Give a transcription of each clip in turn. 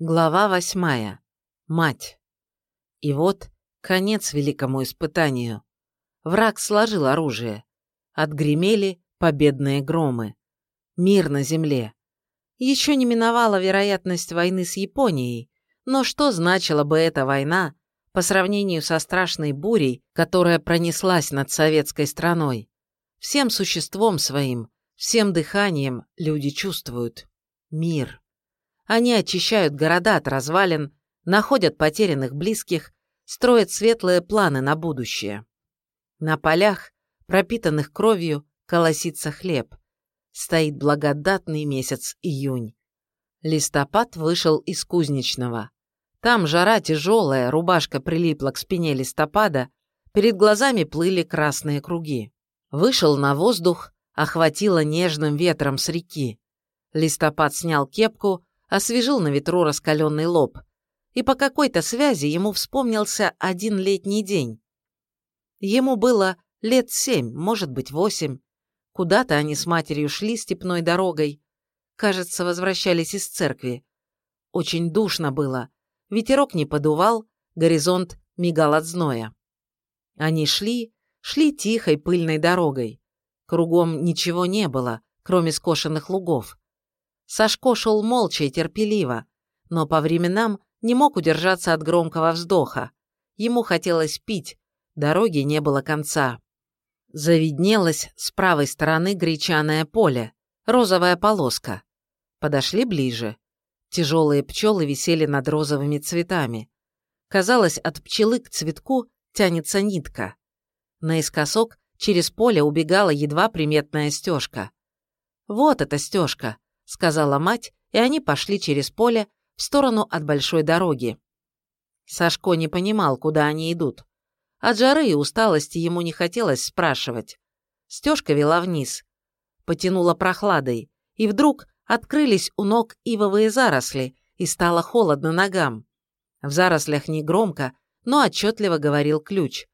Глава восьмая. Мать. И вот конец великому испытанию. Враг сложил оружие. Отгремели победные громы. Мир на земле. Еще не миновала вероятность войны с Японией, но что значила бы эта война по сравнению со страшной бурей, которая пронеслась над советской страной? Всем существом своим, всем дыханием люди чувствуют мир. Они очищают города от развалин, находят потерянных близких, строят светлые планы на будущее. На полях, пропитанных кровью, колосится хлеб. Стоит благодатный месяц июнь. Листопад вышел из кузнечного. Там жара тяжелая, рубашка прилипла к спине листопада, перед глазами плыли красные круги. Вышел на воздух, охватило нежным ветром с реки. Листопад снял кепку, освежил на ветру раскаленный лоб, и по какой-то связи ему вспомнился один летний день. Ему было лет семь, может быть, восемь. Куда-то они с матерью шли степной дорогой. Кажется, возвращались из церкви. Очень душно было. Ветерок не подувал, горизонт мигал от зноя. Они шли, шли тихой пыльной дорогой. Кругом ничего не было, кроме скошенных лугов. Сашко шел молча и терпеливо, но по временам не мог удержаться от громкого вздоха. Ему хотелось пить, дороги не было конца. Завиднелось с правой стороны гречаное поле, розовая полоска. Подошли ближе. Тяжелые пчелы висели над розовыми цветами. Казалось, от пчелы к цветку тянется нитка. Наискосок через поле убегала едва приметная стежка. Вот эта стежка, — сказала мать, и они пошли через поле в сторону от большой дороги. Сашко не понимал, куда они идут. От жары и усталости ему не хотелось спрашивать. Стежка вела вниз. Потянула прохладой, и вдруг открылись у ног ивовые заросли, и стало холодно ногам. В зарослях негромко, но отчетливо говорил ключ.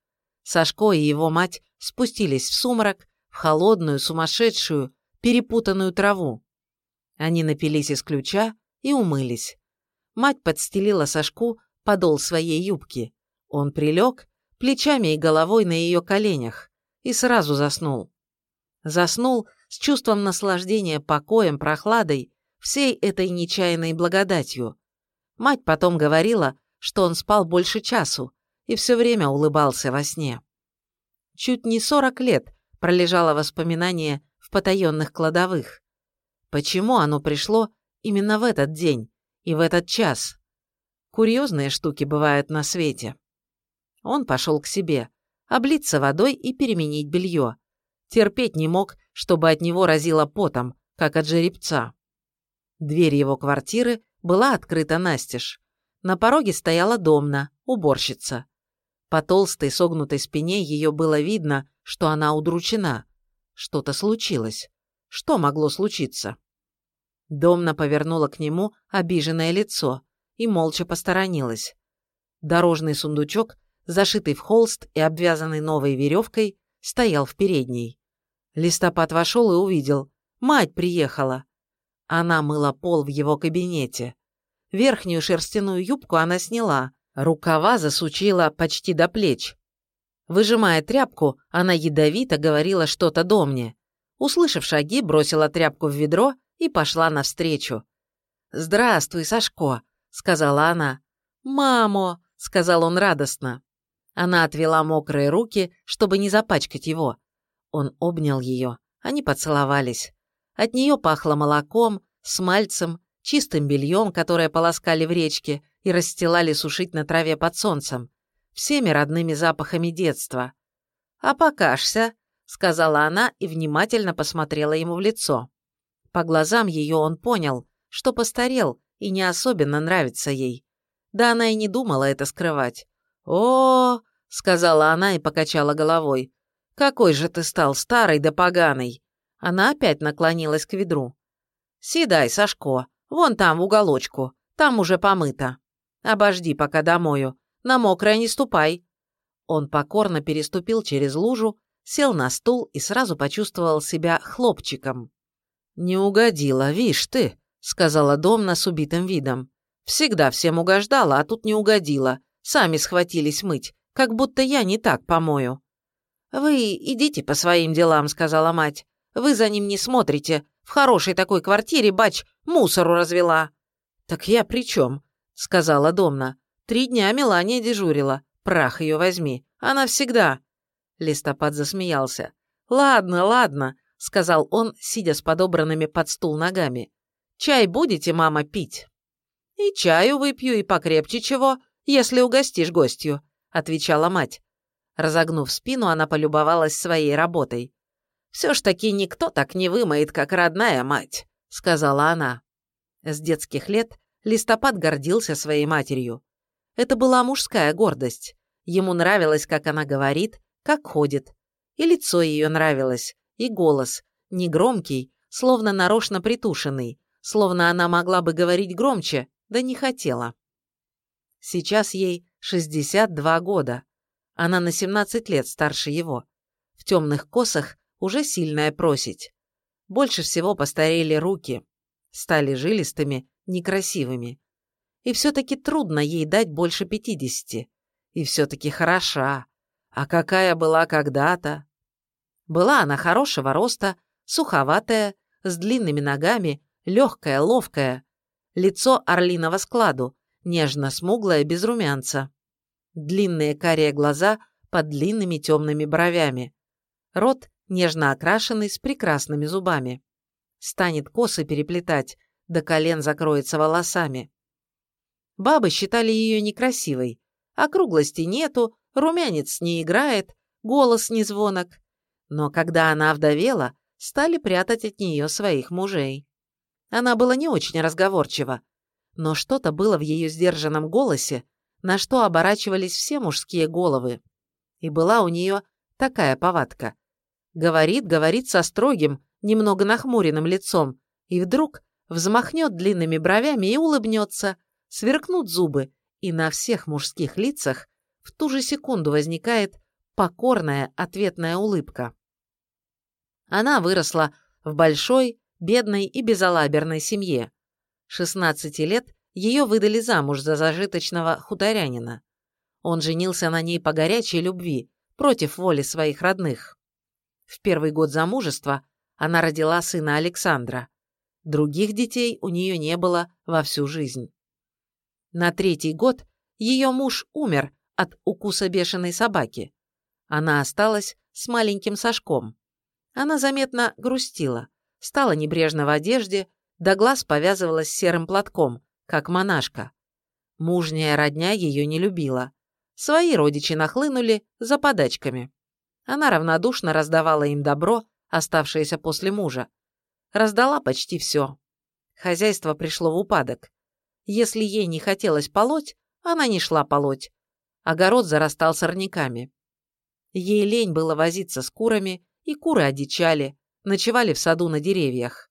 Сашко и его мать спустились в сумрак, в холодную, сумасшедшую, перепутанную траву. Они напились из ключа и умылись. Мать подстелила Сашку подол своей юбки. Он прилег, плечами и головой на ее коленях, и сразу заснул. Заснул с чувством наслаждения покоем, прохладой, всей этой нечаянной благодатью. Мать потом говорила, что он спал больше часу и все время улыбался во сне. Чуть не сорок лет пролежало воспоминание в потаенных кладовых. Почему оно пришло именно в этот день и в этот час? Курьезные штуки бывают на свете. Он пошел к себе, облиться водой и переменить белье. Терпеть не мог, чтобы от него разило потом, как от жеребца. Дверь его квартиры была открыта настежь. На пороге стояла домна, уборщица. По толстой согнутой спине ее было видно, что она удручена. Что-то случилось. Что могло случиться? Домна повернула к нему обиженное лицо и молча посторонилась. Дорожный сундучок, зашитый в холст и обвязанный новой веревкой, стоял в передней. Листопад вошел и увидел. Мать приехала. Она мыла пол в его кабинете. Верхнюю шерстяную юбку она сняла, рукава засучила почти до плеч. Выжимая тряпку, она ядовито говорила что-то домне. Услышав шаги, бросила тряпку в ведро и пошла навстречу. «Здравствуй, Сашко», — сказала она. «Мамо», — сказал он радостно. Она отвела мокрые руки, чтобы не запачкать его. Он обнял ее, они поцеловались. От нее пахло молоком, смальцем, чистым бельем, которое полоскали в речке и расстилали сушить на траве под солнцем, всеми родными запахами детства. «А покажься», сказала она и внимательно посмотрела ему в лицо. По глазам ее он понял, что постарел и не особенно нравится ей. Да она и не думала это скрывать. «О, сказала она и покачала головой. «Какой же ты стал старый да поганый!» Она опять наклонилась к ведру. «Седай, Сашко, вон там, в уголочку, там уже помыто. Обожди, пока домою, на мокрое не ступай». Он покорно переступил через лужу сел на стул и сразу почувствовал себя хлопчиком. «Не угодила, вишь ты», — сказала Домна с убитым видом. Всегда всем угождала, а тут не угодила. Сами схватились мыть, как будто я не так помою». «Вы идите по своим делам», — сказала мать. «Вы за ним не смотрите. В хорошей такой квартире бач мусору развела». «Так я при чем?» — сказала Домна. «Три дня Мелания дежурила. Прах ее возьми. Она всегда...» Листопад засмеялся. «Ладно, ладно», — сказал он, сидя с подобранными под стул ногами. «Чай будете, мама, пить?» «И чаю выпью, и покрепче чего, если угостишь гостью», — отвечала мать. Разогнув спину, она полюбовалась своей работой. «Все ж таки никто так не вымоет, как родная мать», — сказала она. С детских лет Листопад гордился своей матерью. Это была мужская гордость. Ему нравилось, как она говорит, как ходит. И лицо ее нравилось, и голос, негромкий, словно нарочно притушенный, словно она могла бы говорить громче, да не хотела. Сейчас ей 62 года. Она на 17 лет старше его. В темных косах уже сильная просить. Больше всего постарели руки. Стали жилистыми, некрасивыми. И все-таки трудно ей дать больше 50. И все-таки хороша. А какая была когда-то? Была она хорошего роста, суховатая, с длинными ногами, легкая, ловкая. Лицо орлиного складу, нежно-смуглое, без румянца. Длинные карие глаза под длинными темными бровями. Рот нежно окрашенный, с прекрасными зубами. Станет косы переплетать, до колен закроется волосами. Бабы считали ее некрасивой. Округлости нету, румянец не играет, голос не звонок. Но когда она овдовела, стали прятать от нее своих мужей. Она была не очень разговорчива, но что-то было в ее сдержанном голосе, на что оборачивались все мужские головы. И была у нее такая повадка. Говорит, говорит со строгим, немного нахмуренным лицом, и вдруг взмахнет длинными бровями и улыбнется, сверкнут зубы, и на всех мужских лицах в ту же секунду возникает покорная ответная улыбка. Она выросла в большой, бедной и безалаберной семье. 16 лет ее выдали замуж за зажиточного хуторянина. Он женился на ней по горячей любви, против воли своих родных. В первый год замужества она родила сына Александра. Других детей у нее не было во всю жизнь. На третий год ее муж умер от укуса бешеной собаки. Она осталась с маленьким Сашком. Она заметно грустила, стала небрежно в одежде, до глаз повязывалась серым платком, как монашка. Мужняя родня ее не любила. Свои родичи нахлынули за подачками. Она равнодушно раздавала им добро, оставшееся после мужа. Раздала почти все. Хозяйство пришло в упадок. Если ей не хотелось полоть, она не шла полоть. Огород зарастал сорняками. Ей лень было возиться с курами, и куры одичали, ночевали в саду на деревьях.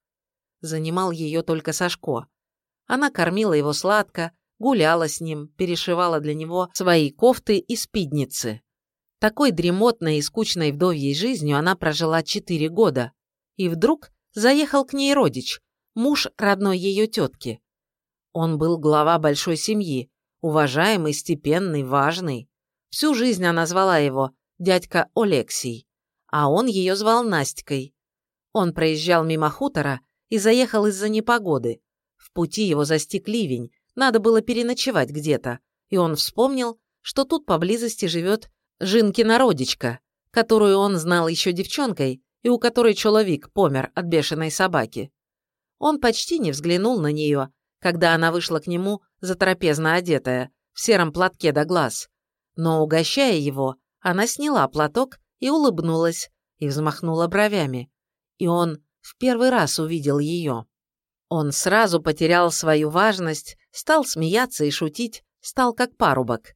Занимал ее только Сашко. Она кормила его сладко, гуляла с ним, перешивала для него свои кофты и спидницы. Такой дремотной и скучной вдовьей жизнью она прожила четыре года. И вдруг заехал к ней родич, муж родной ее тетки. Он был глава большой семьи, уважаемый, степенный, важный. Всю жизнь она звала его дядька Олексий, а он ее звал Настькой. Он проезжал мимо хутора и заехал из-за непогоды. В пути его застиг ливень, надо было переночевать где-то, и он вспомнил, что тут поблизости живет Жинкина родичка, которую он знал еще девчонкой и у которой человек помер от бешеной собаки. Он почти не взглянул на нее, когда она вышла к нему затрапезно одетая, в сером платке до глаз. Но, угощая его, она сняла платок и улыбнулась, и взмахнула бровями. И он в первый раз увидел ее. Он сразу потерял свою важность, стал смеяться и шутить, стал как парубок.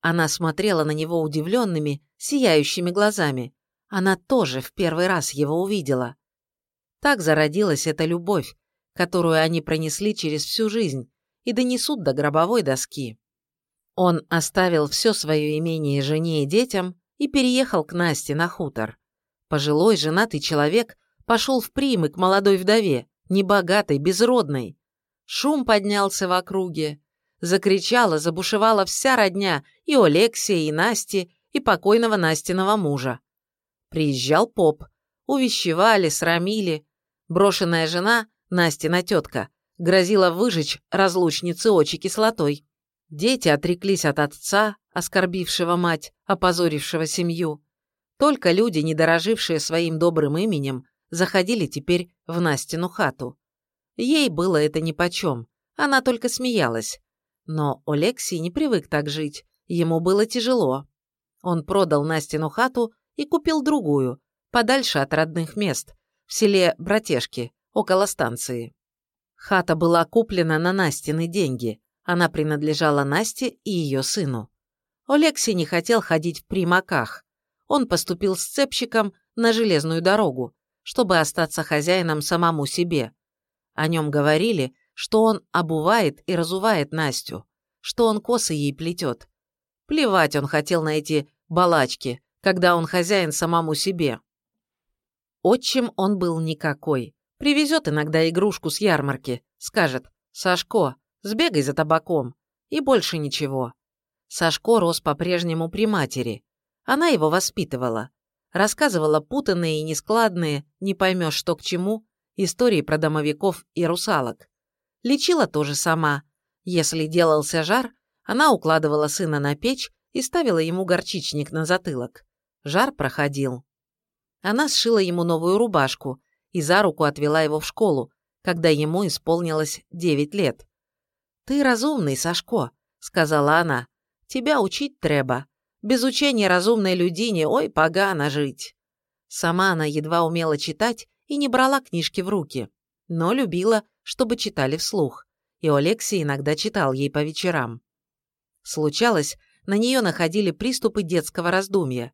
Она смотрела на него удивленными, сияющими глазами. Она тоже в первый раз его увидела. Так зародилась эта любовь, которую они пронесли через всю жизнь и донесут до гробовой доски. Он оставил все свое имение жене и детям и переехал к Насте на хутор. Пожилой женатый человек пошел в примы к молодой вдове, небогатой, безродной. Шум поднялся в округе, Закричала, забушевала вся родня и Алексия, и Насти, и покойного Настиного мужа. Приезжал поп. Увещевали, срамили. Брошенная жена, Настина тетка, грозила выжечь разлучнице очи кислотой. Дети отреклись от отца, оскорбившего мать, опозорившего семью. Только люди, не дорожившие своим добрым именем, заходили теперь в Настину хату. Ей было это нипочем, она только смеялась. Но Алексей не привык так жить, ему было тяжело. Он продал Настину хату и купил другую, подальше от родных мест, в селе Братешки, около станции. Хата была куплена на Настины деньги, она принадлежала Насте и ее сыну. Алексей не хотел ходить в примаках. Он поступил сцепщиком на железную дорогу, чтобы остаться хозяином самому себе. О нем говорили, что он обувает и разувает Настю, что он косы ей плетет. Плевать он хотел на эти балачки, когда он хозяин самому себе. Отчим он был никакой. Привезет иногда игрушку с ярмарки, скажет «Сашко, сбегай за табаком», и больше ничего. Сашко рос по-прежнему при матери. Она его воспитывала. Рассказывала путанные и нескладные, не поймешь что к чему, истории про домовиков и русалок. Лечила тоже сама. Если делался жар, она укладывала сына на печь и ставила ему горчичник на затылок. Жар проходил. Она сшила ему новую рубашку и за руку отвела его в школу, когда ему исполнилось девять лет. «Ты разумный, Сашко», — сказала она. «Тебя учить треба. Без учения разумной людине, ой, погано жить». Сама она едва умела читать и не брала книжки в руки, но любила, чтобы читали вслух, и Алексей иногда читал ей по вечерам. Случалось, на нее находили приступы детского раздумья.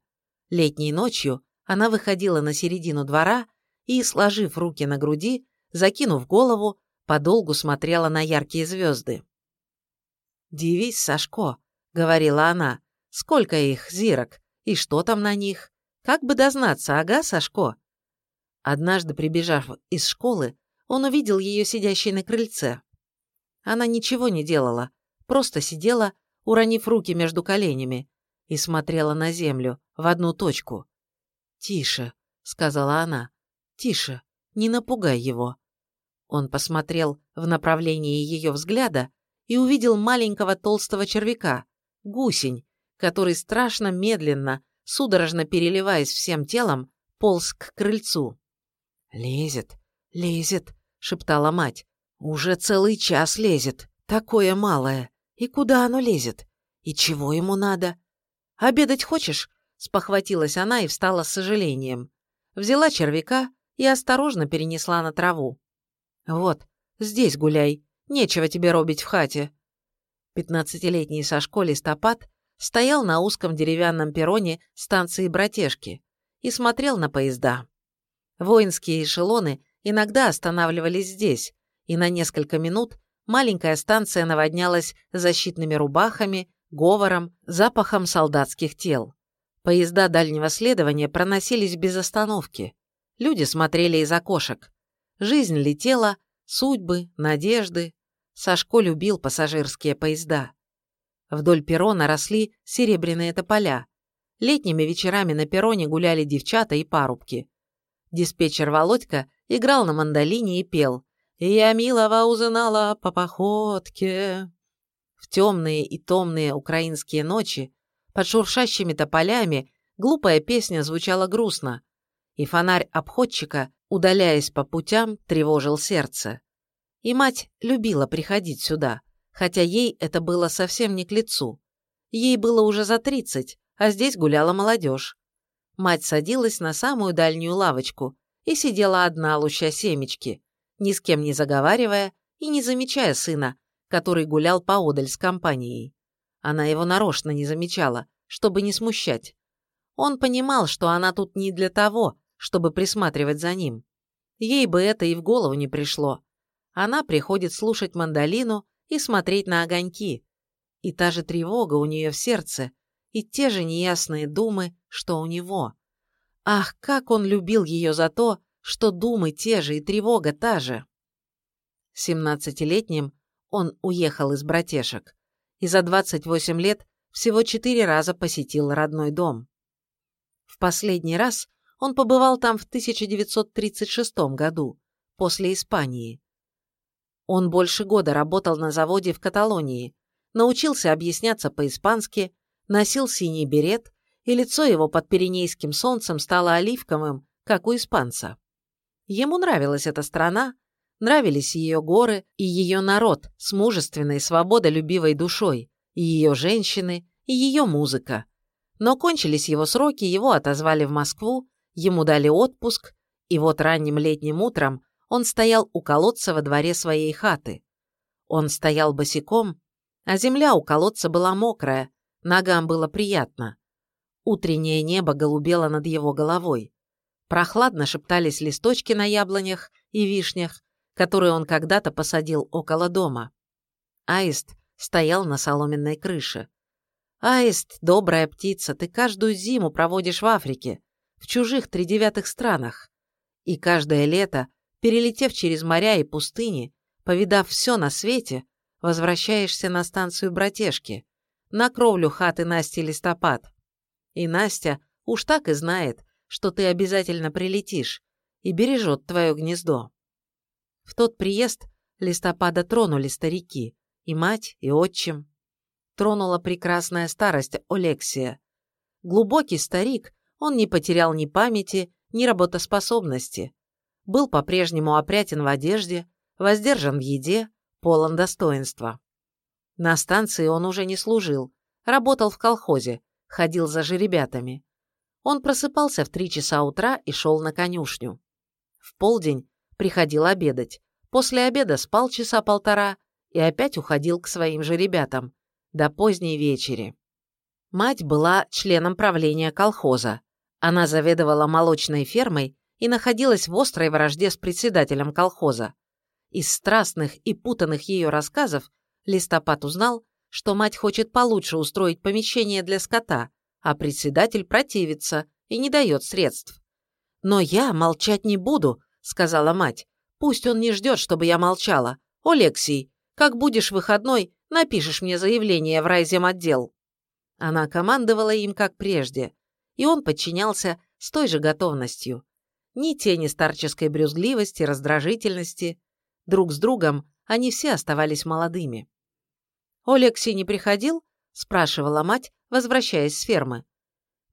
Летней ночью она выходила на середину двора и, сложив руки на груди, закинув голову, подолгу смотрела на яркие звезды. «Дивись, Сашко», — говорила она, — «сколько их, зирок, и что там на них? Как бы дознаться, ага, Сашко?» Однажды, прибежав из школы, он увидел ее сидящей на крыльце. Она ничего не делала, просто сидела, уронив руки между коленями, и смотрела на землю, в одну точку. «Тише», — сказала она, — «тише, не напугай его». Он посмотрел в направлении ее взгляда и увидел маленького толстого червяка, гусень, который страшно медленно, судорожно переливаясь всем телом, полз к крыльцу. «Лезет, лезет», — шептала мать. «Уже целый час лезет, такое малое. И куда оно лезет? И чего ему надо? Обедать хочешь?» — спохватилась она и встала с сожалением. Взяла червяка и осторожно перенесла на траву. «Вот, здесь гуляй, нечего тебе робить в хате». Пятнадцатилетний Сашко Листопад стоял на узком деревянном перроне станции Братешки и смотрел на поезда. Воинские эшелоны иногда останавливались здесь, и на несколько минут маленькая станция наводнялась защитными рубахами, говором, запахом солдатских тел. Поезда дальнего следования проносились без остановки. Люди смотрели из окошек. Жизнь летела, судьбы, надежды. Сашко любил пассажирские поезда. Вдоль перрона росли серебряные тополя. Летними вечерами на перроне гуляли девчата и парубки. Диспетчер Володька играл на мандолине и пел «Я милого узнала по походке». В темные и томные украинские ночи под шуршащими тополями глупая песня звучала грустно, и фонарь обходчика, удаляясь по путям, тревожил сердце. И мать любила приходить сюда, хотя ей это было совсем не к лицу. Ей было уже за тридцать, а здесь гуляла молодежь. Мать садилась на самую дальнюю лавочку и сидела одна, луща семечки, ни с кем не заговаривая и не замечая сына, который гулял поодаль с компанией. Она его нарочно не замечала, чтобы не смущать. Он понимал, что она тут не для того, чтобы присматривать за ним. Ей бы это и в голову не пришло. Она приходит слушать мандолину и смотреть на огоньки. И та же тревога у нее в сердце, и те же неясные думы, что у него. Ах, как он любил ее за то, что думы те же и тревога та же. Семнадцатилетним он уехал из братешек, и за 28 лет всего четыре раза посетил родной дом. В последний раз он побывал там в 1936 году, после Испании. Он больше года работал на заводе в Каталонии, научился объясняться по-испански, носил синий берет, и лицо его под пиренейским солнцем стало оливковым, как у испанца. Ему нравилась эта страна, нравились ее горы и ее народ с мужественной, свободолюбивой душой, и ее женщины, и ее музыка. Но кончились его сроки, его отозвали в Москву, ему дали отпуск, и вот ранним летним утром он стоял у колодца во дворе своей хаты. Он стоял босиком, а земля у колодца была мокрая, ногам было приятно. Утреннее небо голубело над его головой. Прохладно шептались листочки на яблонях и вишнях, которые он когда-то посадил около дома. Аист стоял на соломенной крыше. «Аист, добрая птица, ты каждую зиму проводишь в Африке, в чужих тридевятых странах. И каждое лето, перелетев через моря и пустыни, повидав все на свете, возвращаешься на станцию братешки, на кровлю хаты Насти Листопад. И Настя уж так и знает, что ты обязательно прилетишь, и бережет твое гнездо. В тот приезд Листопада тронули старики, и мать, и отчим. Тронула прекрасная старость Олексия. Глубокий старик, он не потерял ни памяти, ни работоспособности. Был по-прежнему опрятен в одежде, воздержан в еде, полон достоинства. На станции он уже не служил, работал в колхозе, ходил за жеребятами. Он просыпался в три часа утра и шел на конюшню. В полдень приходил обедать, после обеда спал часа полтора и опять уходил к своим жеребятам до поздней вечери. Мать была членом правления колхоза. Она заведовала молочной фермой и находилась в острой вражде с председателем колхоза. Из страстных и путанных ее рассказов Листопад узнал, что мать хочет получше устроить помещение для скота, а председатель противится и не дает средств. «Но я молчать не буду», — сказала мать. «Пусть он не ждет, чтобы я молчала. Олексий, как будешь выходной, напишешь мне заявление в райземотдел». Она командовала им, как прежде, и он подчинялся с той же готовностью. Ни тени старческой брюзгливости, раздражительности. Друг с другом они все оставались молодыми. «Олексий не приходил?» – спрашивала мать, возвращаясь с фермы.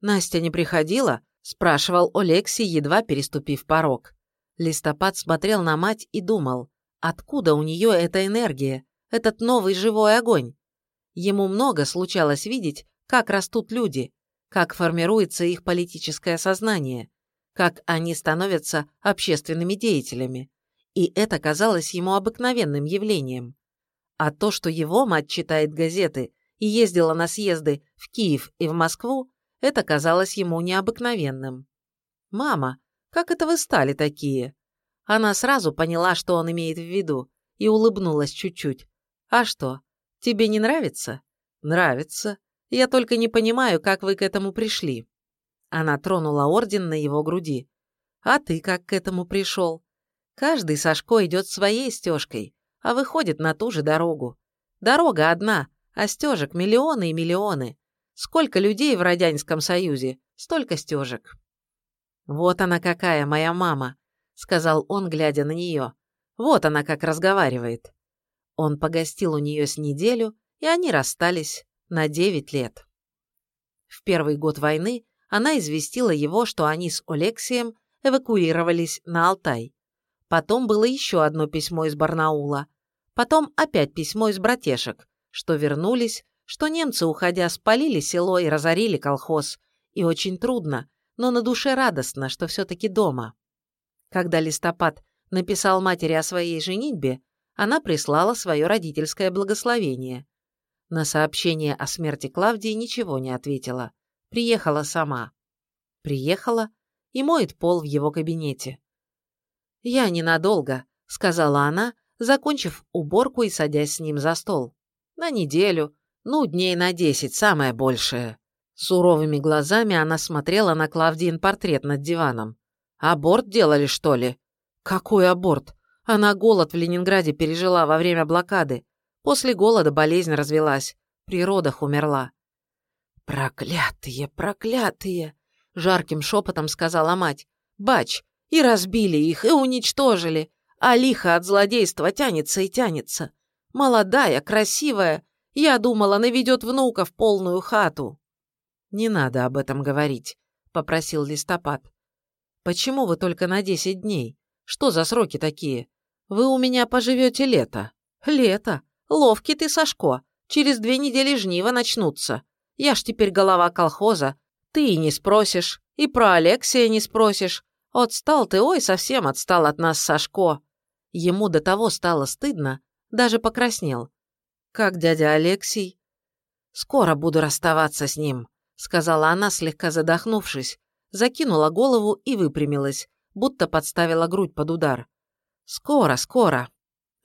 «Настя не приходила?» – спрашивал Олексий, едва переступив порог. Листопад смотрел на мать и думал, откуда у нее эта энергия, этот новый живой огонь. Ему много случалось видеть, как растут люди, как формируется их политическое сознание, как они становятся общественными деятелями. И это казалось ему обыкновенным явлением. А то, что его мать читает газеты и ездила на съезды в Киев и в Москву, это казалось ему необыкновенным. «Мама, как это вы стали такие?» Она сразу поняла, что он имеет в виду, и улыбнулась чуть-чуть. «А что, тебе не нравится?» «Нравится. Я только не понимаю, как вы к этому пришли». Она тронула орден на его груди. «А ты как к этому пришел?» «Каждый Сашко идет своей стежкой, а выходит на ту же дорогу. Дорога одна, а стежек миллионы и миллионы. Сколько людей в Родянском союзе, столько стежек». «Вот она какая, моя мама», — сказал он, глядя на нее. «Вот она как разговаривает». Он погостил у нее с неделю, и они расстались на 9 лет. В первый год войны она известила его, что они с Олексием эвакуировались на Алтай. Потом было еще одно письмо из Барнаула. Потом опять письмо из братешек, что вернулись, что немцы, уходя, спалили село и разорили колхоз. И очень трудно, но на душе радостно, что все-таки дома. Когда Листопад написал матери о своей женитьбе, она прислала свое родительское благословение. На сообщение о смерти Клавдии ничего не ответила. Приехала сама. Приехала и моет пол в его кабинете. «Я ненадолго», — сказала она, закончив уборку и садясь с ним за стол. «На неделю, ну, дней на десять, самое большее». Суровыми глазами она смотрела на Клавдиин портрет над диваном. «Аборт делали, что ли?» «Какой аборт? Она голод в Ленинграде пережила во время блокады. После голода болезнь развелась. При родах умерла. «Проклятые, проклятые!» — жарким шепотом сказала мать. «Бач, и разбили их, и уничтожили, а лихо от злодейства тянется и тянется. Молодая, красивая, я думала, наведет внука в полную хату». «Не надо об этом говорить», — попросил Листопад. «Почему вы только на десять дней? Что за сроки такие? Вы у меня поживете лето». «Лето? Ловкий ты, Сашко. Через две недели жнива начнутся. Я ж теперь голова колхоза. Ты и не спросишь, и про Алексия не спросишь. Отстал ты, ой, совсем отстал от нас Сашко». Ему до того стало стыдно, даже покраснел. «Как дядя Алексей?» «Скоро буду расставаться с ним», — сказала она, слегка задохнувшись, закинула голову и выпрямилась, будто подставила грудь под удар. «Скоро, скоро.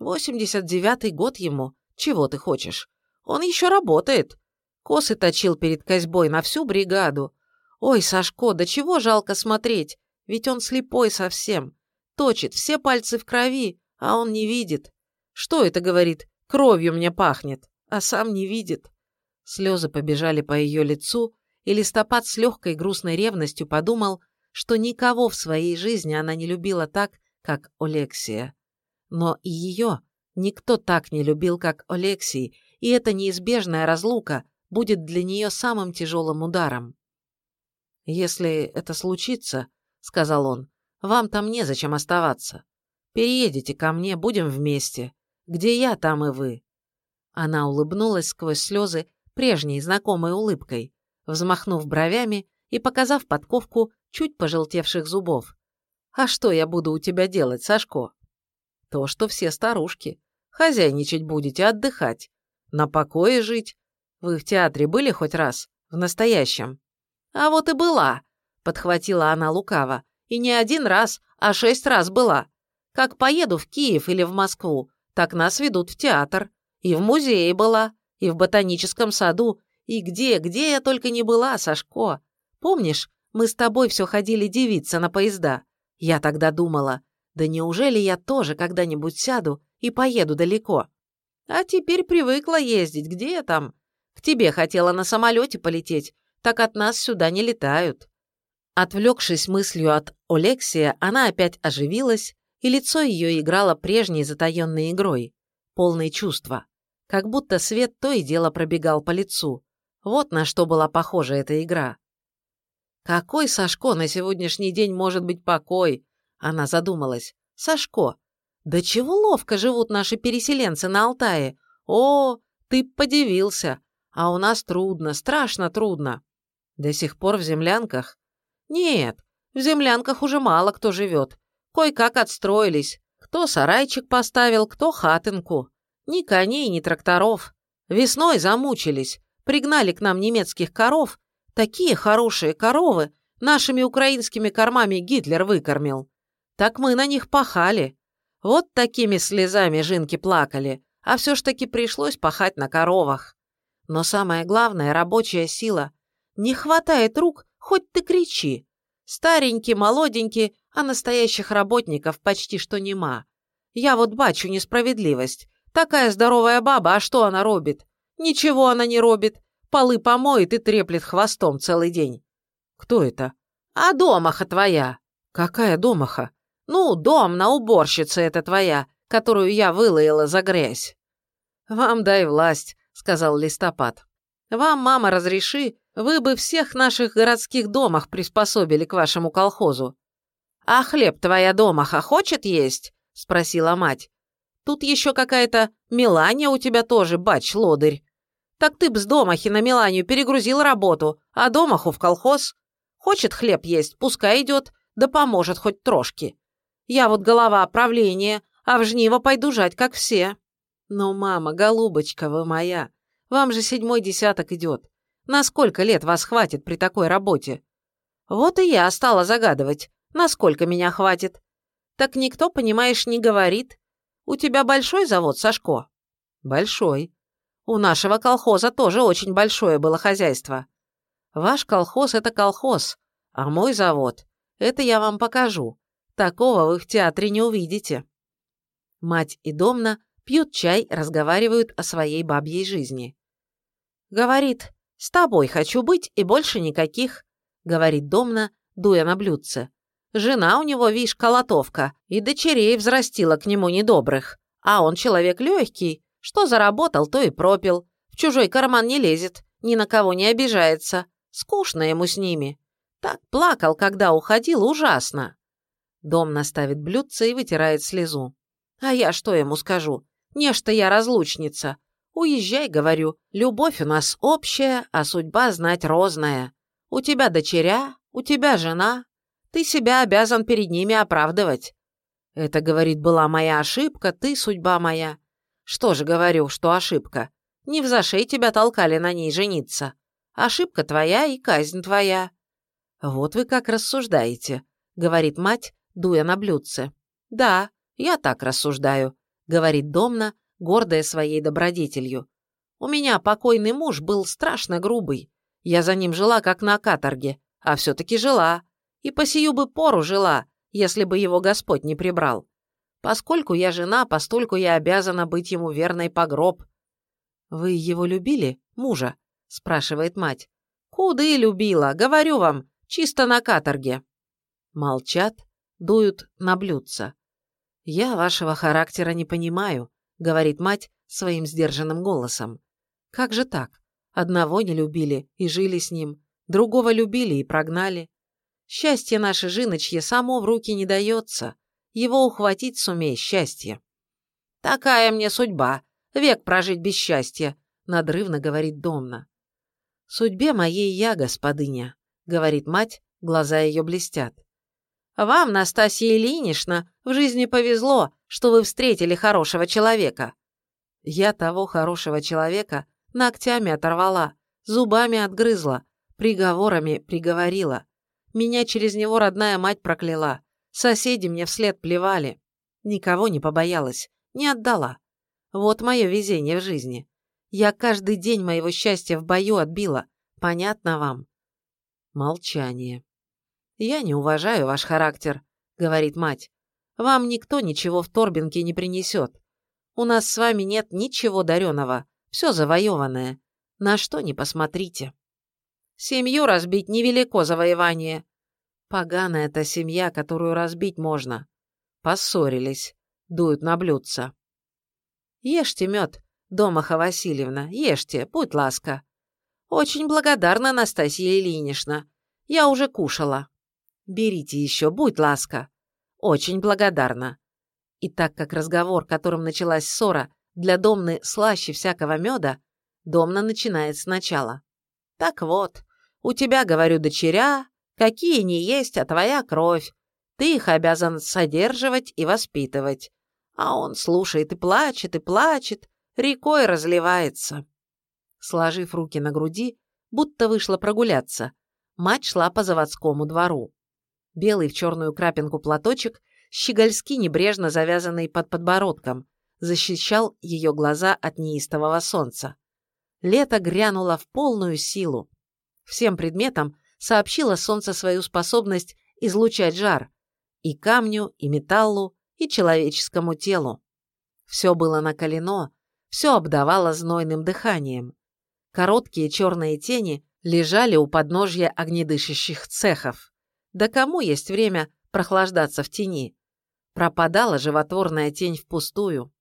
Восемьдесят девятый год ему. Чего ты хочешь? Он еще работает. Косы точил перед козьбой на всю бригаду. Ой, Сашко, да чего жалко смотреть, ведь он слепой совсем. Точит, все пальцы в крови, а он не видит. Что это, говорит, кровью мне пахнет, а сам не видит. Слезы побежали по ее лицу, и листопад с легкой грустной ревностью подумал, что никого в своей жизни она не любила так, как Олексия. Но и ее никто так не любил, как Олексий, и эта неизбежная разлука будет для нее самым тяжелым ударом. «Если это случится, — сказал он, — вам там незачем оставаться. Переедете ко мне, будем вместе. Где я, там и вы». Она улыбнулась сквозь слезы прежней знакомой улыбкой, взмахнув бровями и показав подковку чуть пожелтевших зубов. «А что я буду у тебя делать, Сашко?» «То, что все старушки. Хозяйничать будете, отдыхать. На покое жить. Вы в театре были хоть раз? В настоящем?» «А вот и была», — подхватила она лукаво. «И не один раз, а шесть раз была. Как поеду в Киев или в Москву, так нас ведут в театр. И в музее была, и в ботаническом саду, и где, где я только не была, Сашко. Помнишь, мы с тобой все ходили девиться на поезда? Я тогда думала, да неужели я тоже когда-нибудь сяду и поеду далеко? А теперь привыкла ездить, где я там? К тебе хотела на самолете полететь, так от нас сюда не летают. Отвлекшись мыслью от Олексия, она опять оживилась, и лицо ее играло прежней затаенной игрой, полной чувства. Как будто свет то и дело пробегал по лицу. Вот на что была похожа эта игра. «Какой, Сашко, на сегодняшний день может быть покой?» Она задумалась. «Сашко, да чего ловко живут наши переселенцы на Алтае? О, ты подивился. А у нас трудно, страшно трудно. До сих пор в землянках? Нет, в землянках уже мало кто живет. Кое-как отстроились. Кто сарайчик поставил, кто хатынку. Ни коней, ни тракторов. Весной замучились. Пригнали к нам немецких коров. Такие хорошие коровы. Нашими украинскими кормами Гитлер выкормил. Так мы на них пахали. Вот такими слезами жинки плакали. А все ж таки пришлось пахать на коровах. Но самое главное – рабочая сила. Не хватает рук, хоть ты кричи. Старенький, молоденький, а настоящих работников почти что нема. Я вот бачу несправедливость. Такая здоровая баба, а что она робит? Ничего она не робит. Полы помоет и треплет хвостом целый день. Кто это? А домаха твоя. Какая домаха? Ну, дом на уборщице это твоя, которую я вылаяла за грязь. Вам дай власть, сказал Листопад. Вам, мама, разреши, вы бы всех наших городских домах приспособили к вашему колхозу. «А хлеб твоя домаха хочет есть?» – спросила мать. «Тут еще какая-то Милания у тебя тоже, бач-лодырь. Так ты б с домахи на Миланию перегрузил работу, а домаху в колхоз. Хочет хлеб есть, пускай идет, да поможет хоть трошки. Я вот голова правления, а в жниво пойду жать, как все». «Но, мама, голубочка вы моя, вам же седьмой десяток идет. На сколько лет вас хватит при такой работе?» Вот и я стала загадывать, насколько меня хватит. Так никто, понимаешь, не говорит. У тебя большой завод, Сашко? Большой. У нашего колхоза тоже очень большое было хозяйство. Ваш колхоз – это колхоз, а мой завод – это я вам покажу. Такого вы в театре не увидите. Мать и Домна пьют чай, разговаривают о своей бабьей жизни. Говорит, с тобой хочу быть и больше никаких, говорит Домна, дуя на блюдце. Жена у него, вишь, колотовка, и дочерей взрастила к нему недобрых. А он человек легкий, что заработал, то и пропил. В чужой карман не лезет, ни на кого не обижается. Скучно ему с ними. Так плакал, когда уходил, ужасно. Дом наставит блюдце и вытирает слезу. А я что ему скажу? Нечто я разлучница. Уезжай, говорю, любовь у нас общая, а судьба знать розная. У тебя дочеря, у тебя жена. Ты себя обязан перед ними оправдывать. Это, говорит, была моя ошибка, ты судьба моя. Что же говорю, что ошибка? Не в тебя толкали на ней жениться. Ошибка твоя и казнь твоя. Вот вы как рассуждаете, говорит мать, дуя на блюдце. Да, я так рассуждаю, говорит Домна, гордая своей добродетелью. У меня покойный муж был страшно грубый. Я за ним жила, как на каторге, а все-таки жила. И по сию бы пору жила, если бы его Господь не прибрал. Поскольку я жена, постольку я обязана быть ему верной по гроб. «Вы его любили, мужа?» – спрашивает мать. «Куды любила, говорю вам, чисто на каторге». Молчат, дуют на блюдца. «Я вашего характера не понимаю», — говорит мать своим сдержанным голосом. «Как же так? Одного не любили и жили с ним, другого любили и прогнали. Счастье наше жиночье само в руки не дается. Его ухватить сумей счастье. «Такая мне судьба, век прожить без счастья», — надрывно говорит Домна. «Судьбе моей я, господыня», — говорит мать, глаза ее блестят. «Вам, Настасья Ильинична, в жизни повезло, что вы встретили хорошего человека». Я того хорошего человека ногтями оторвала, зубами отгрызла, приговорами приговорила. Меня через него родная мать прокляла. Соседи мне вслед плевали. Никого не побоялась, не отдала. Вот мое везение в жизни. Я каждый день моего счастья в бою отбила. Понятно вам?» Молчание. «Я не уважаю ваш характер», — говорит мать. «Вам никто ничего в торбинке не принесет. У нас с вами нет ничего дареного, все завоеванное. На что не посмотрите». Семью разбить невелико завоевание. Поганая эта семья, которую разбить можно. Поссорились. Дуют на блюдца. Ешьте мед, Домаха Васильевна, ешьте, будь ласка. Очень благодарна, Анастасия Ильинична. Я уже кушала. Берите еще, будь ласка. Очень благодарна. И так как разговор, которым началась ссора, для Домны слаще всякого меда, Домна начинает сначала. Так вот, у тебя, говорю, дочеря, какие не есть, а твоя кровь. Ты их обязан содерживать и воспитывать. А он слушает и плачет, и плачет, рекой разливается. Сложив руки на груди, будто вышла прогуляться, мать шла по заводскому двору. Белый в черную крапинку платочек, щегольски небрежно завязанный под подбородком, защищал ее глаза от неистового солнца. Лето грянуло в полную силу. Всем предметам сообщило солнце свою способность излучать жар и камню, и металлу, и человеческому телу. Все было накалено, все обдавало знойным дыханием. Короткие черные тени лежали у подножья огнедышащих цехов. Да кому есть время прохлаждаться в тени? Пропадала животворная тень впустую.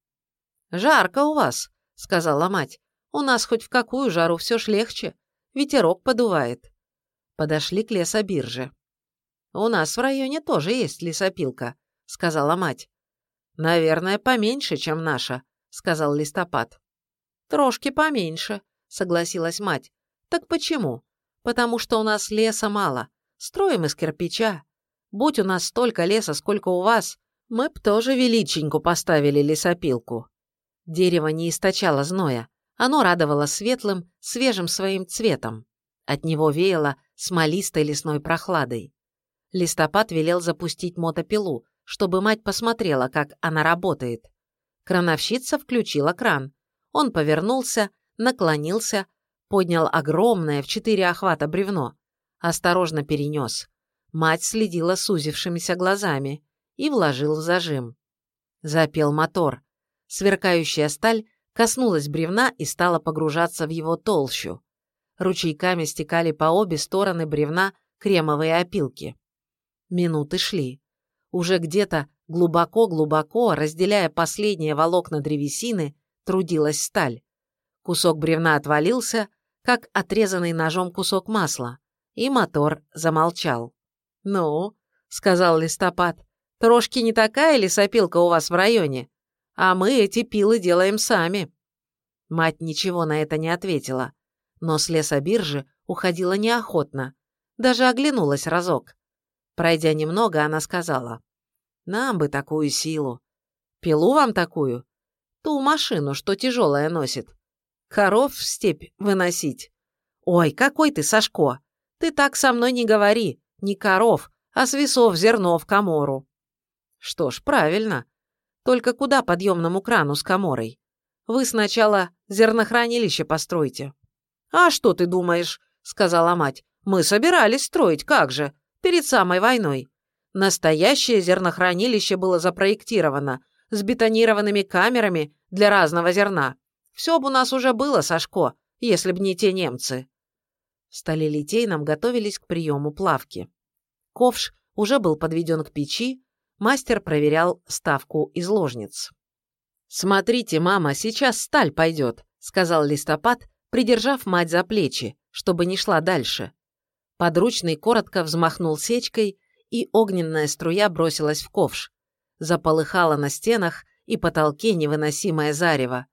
«Жарко у вас», — сказала мать. У нас хоть в какую жару все ж легче. Ветерок подувает. Подошли к лесобирже. «У нас в районе тоже есть лесопилка», — сказала мать. «Наверное, поменьше, чем наша», — сказал листопад. «Трошки поменьше», — согласилась мать. «Так почему? Потому что у нас леса мало. Строим из кирпича. Будь у нас столько леса, сколько у вас, мы б тоже величеньку поставили лесопилку». Дерево не источало зноя. Оно радовало светлым, свежим своим цветом. От него веяло смолистой лесной прохладой. Листопад велел запустить мотопилу, чтобы мать посмотрела, как она работает. Крановщица включила кран. Он повернулся, наклонился, поднял огромное в четыре охвата бревно. Осторожно перенес. Мать следила сузившимися глазами и вложил в зажим. Запел мотор. Сверкающая сталь коснулась бревна и стала погружаться в его толщу. Ручейками стекали по обе стороны бревна кремовые опилки. Минуты шли. Уже где-то глубоко-глубоко, разделяя последние волокна древесины, трудилась сталь. Кусок бревна отвалился, как отрезанный ножом кусок масла, и мотор замолчал. «Ну», — сказал листопад, — «трошки не такая лесопилка у вас в районе? А мы эти пилы делаем сами». Мать ничего на это не ответила, но с лесобиржи уходила неохотно, даже оглянулась разок. Пройдя немного, она сказала, «Нам бы такую силу. Пилу вам такую? Ту машину, что тяжелая носит. Коров в степь выносить. Ой, какой ты, Сашко! Ты так со мной не говори, не коров, а с весов зерно в комору. Что ж, правильно. Только куда подъемному крану с коморой? Вы сначала зернохранилище постройте. А что ты думаешь, сказала мать. Мы собирались строить, как же, перед самой войной. Настоящее зернохранилище было запроектировано, с бетонированными камерами для разного зерна. Все бы у нас уже было, Сашко, если б не те немцы. В Сталелитейном готовились к приему плавки. Ковш уже был подведен к печи, мастер проверял ставку из ложниц. «Смотрите, мама, сейчас сталь пойдет», — сказал листопад, придержав мать за плечи, чтобы не шла дальше. Подручный коротко взмахнул сечкой, и огненная струя бросилась в ковш. Заполыхала на стенах и потолке невыносимое зарево.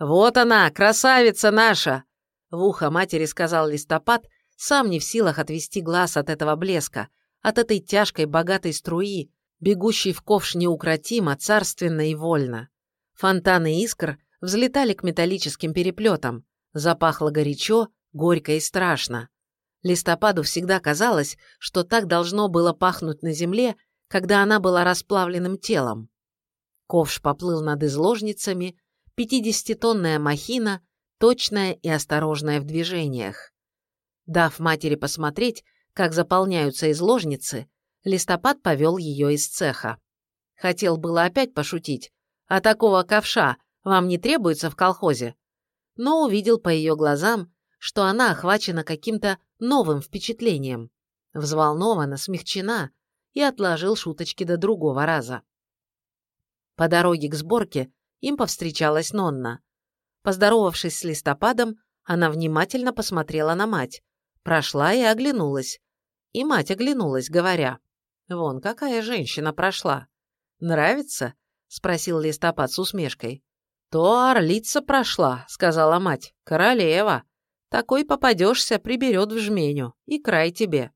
«Вот она, красавица наша!» В ухо матери сказал листопад, сам не в силах отвести глаз от этого блеска, от этой тяжкой богатой струи, бегущей в ковш неукротимо, царственно и вольно. Фонтаны искр взлетали к металлическим переплетам. Запахло горячо, горько и страшно. Листопаду всегда казалось, что так должно было пахнуть на земле, когда она была расплавленным телом. Ковш поплыл над изложницами, Пятидесятитонная махина, точная и осторожная в движениях. Дав матери посмотреть, как заполняются изложницы, листопад повел ее из цеха. Хотел было опять пошутить, а такого ковша вам не требуется в колхозе, но увидел по ее глазам, что она охвачена каким-то новым впечатлением, взволнована, смягчена и отложил шуточки до другого раза. По дороге к сборке им повстречалась Нонна. Поздоровавшись с листопадом, она внимательно посмотрела на мать, прошла и оглянулась. И мать оглянулась, говоря, «Вон, какая женщина прошла. Нравится?» — спросил листопад с усмешкой. «То орлица прошла», — сказала мать, — «королева. Такой попадешься, приберет в жменю, и край тебе».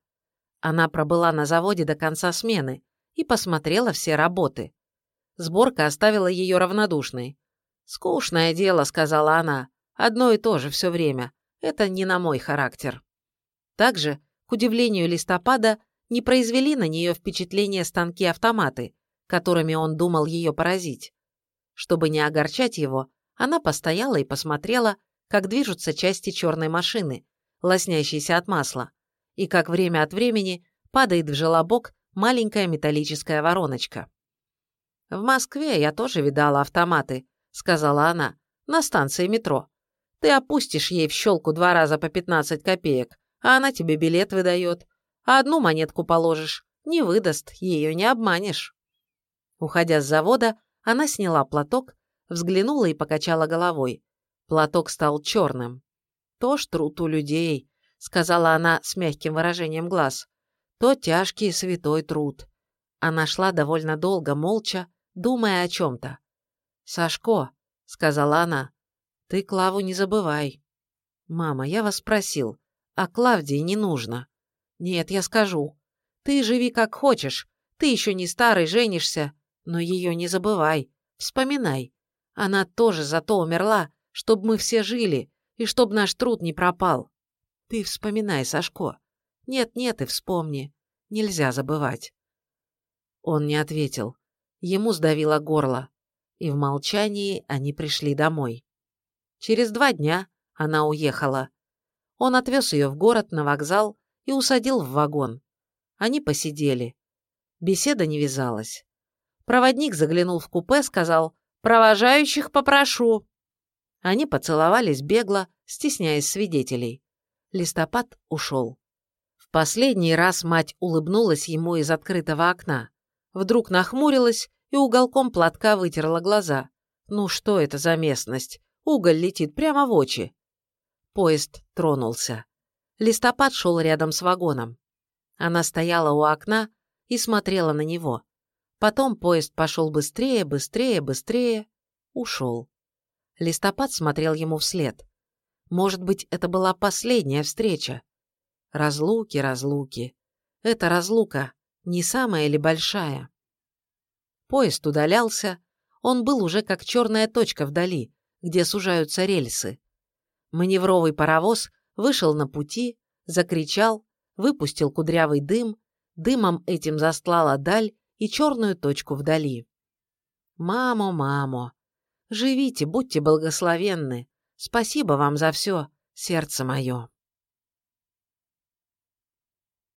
Она пробыла на заводе до конца смены и посмотрела все работы. Сборка оставила ее равнодушной. «Скучное дело», — сказала она. «Одно и то же все время. Это не на мой характер». Также, к удивлению листопада, не произвели на нее впечатление станки-автоматы, которыми он думал ее поразить. Чтобы не огорчать его, она постояла и посмотрела, как движутся части черной машины, лоснящейся от масла, и как время от времени падает в желобок маленькая металлическая вороночка. «В Москве я тоже видала автоматы», — сказала она, — «на станции метро. Ты опустишь ей в щелку два раза по 15 копеек, а она тебе билет выдает. А одну монетку положишь, не выдаст, ее не обманешь». Уходя с завода, она сняла платок, взглянула и покачала головой. Платок стал черным. «То ж труд у людей», — сказала она с мягким выражением глаз. «То тяжкий святой труд». Она шла довольно долго, молча, думая о чем-то. «Сашко», — сказала она, — «ты Клаву не забывай». «Мама, я вас спросил, а Клавдии не нужно». «Нет, я скажу. Ты живи как хочешь, ты еще не старый, женишься, но ее не забывай, вспоминай. Она тоже зато умерла, чтобы мы все жили, и чтобы наш труд не пропал. Ты вспоминай, Сашко. Нет-нет, и вспомни. Нельзя забывать». Он не ответил. Ему сдавило горло, и в молчании они пришли домой. Через два дня она уехала. Он отвез ее в город, на вокзал и усадил в вагон. Они посидели. Беседа не вязалась. Проводник заглянул в купе, сказал «Провожающих попрошу». Они поцеловались бегло, стесняясь свидетелей. Листопад ушел. В последний раз мать улыбнулась ему из открытого окна. Вдруг нахмурилась и уголком платка вытерла глаза. Ну что это за местность? Уголь летит прямо в очи. Поезд тронулся. Листопад шел рядом с вагоном. Она стояла у окна и смотрела на него. Потом поезд пошел быстрее, быстрее, быстрее. Ушел. Листопад смотрел ему вслед. Может быть, это была последняя встреча. Разлуки, разлуки. Эта разлука не самая ли большая? Поезд удалялся. Он был уже как черная точка вдали, где сужаются рельсы. Маневровый паровоз вышел на пути, закричал, выпустил кудрявый дым, дымом этим застлала даль и черную точку вдали. «Мамо, мамо, живите, будьте благословенны, спасибо вам за все, сердце мое».